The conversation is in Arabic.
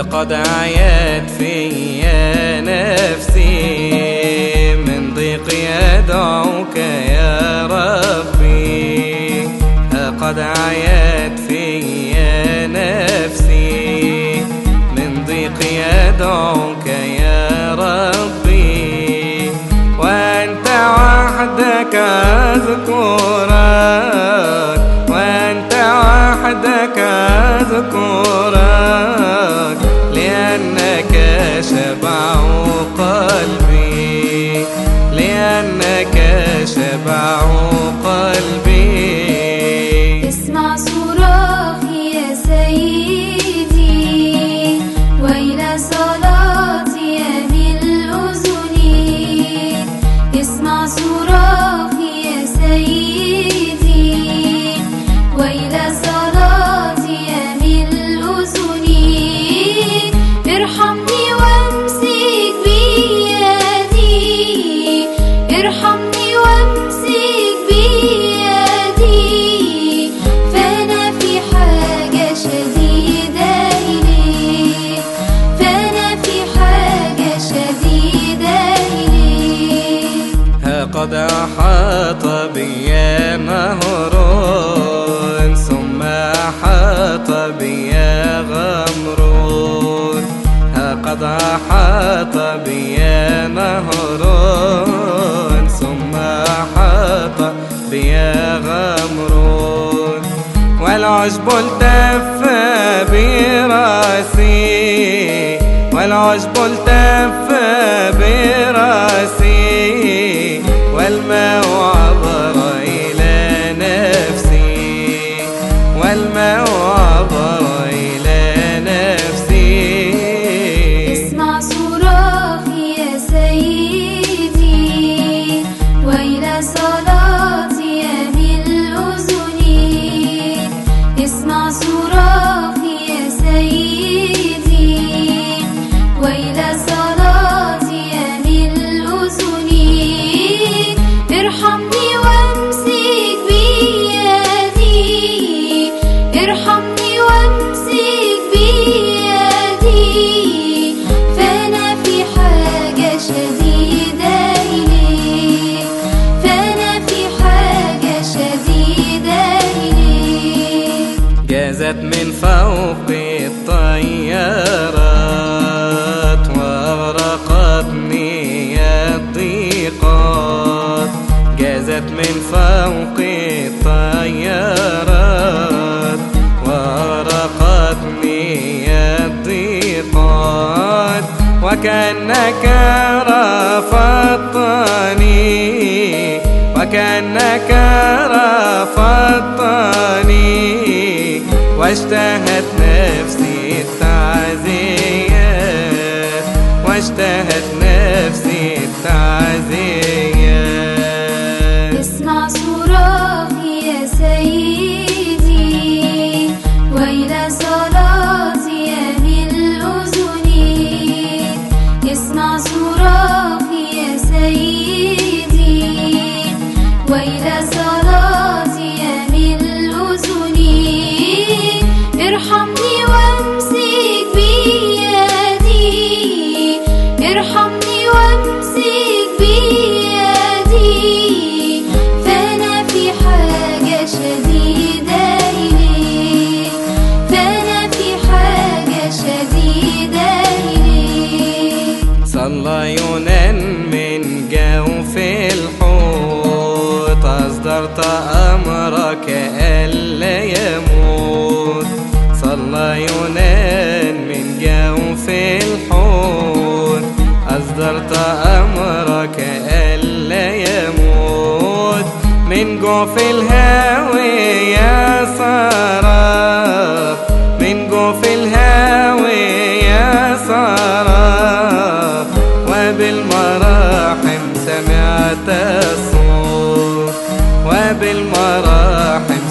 قد عيت في نفسي. شبع قلبي. اسمع صراخي يا سيدي. وإلى صلاتي قد أحاط بي نهر ثم أحاط بي غمر. قد أحاط بي نهر ثم أحاط بي غمر. والعشب التف برأسي والعشب التف براسي جازت من فوق الطيارات وأغرقتني الضيقات. جازت من فوق الطيارات وأغرقتني الضيقات. وكأنك رفضتني وكأنك رفضتني واشتهت نفسي التعزية واشتهت نفسي التعزية اسمع صراخي يا سيدي وإلى صلاتي من أذني اسمع صراخي يا سيدي وإلى صلاتي صلى يونان من جوف الحوت. أصدرت أمرك ألا يموت. صلى يونان من جوف الحوت. أصدرت أمرك ألا يموت. من جوف الصوت وبالمراحم